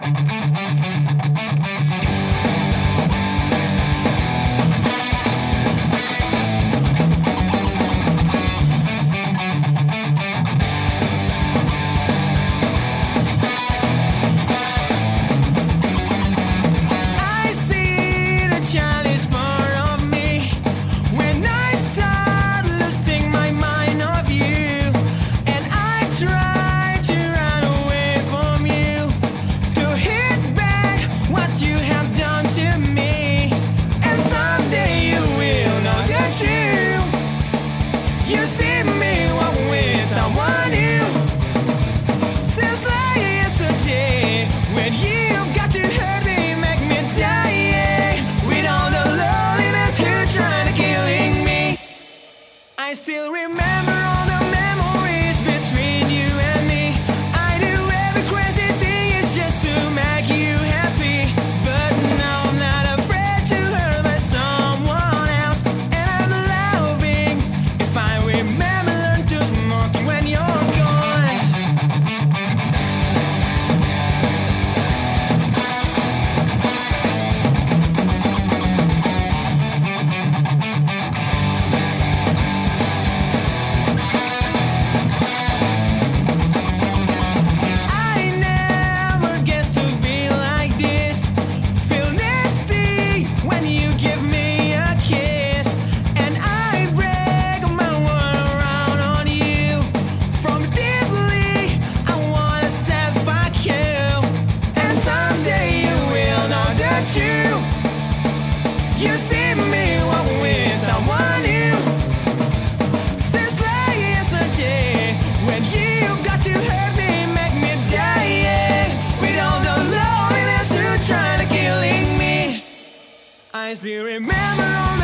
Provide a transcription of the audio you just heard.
I still remember killing me. I still remember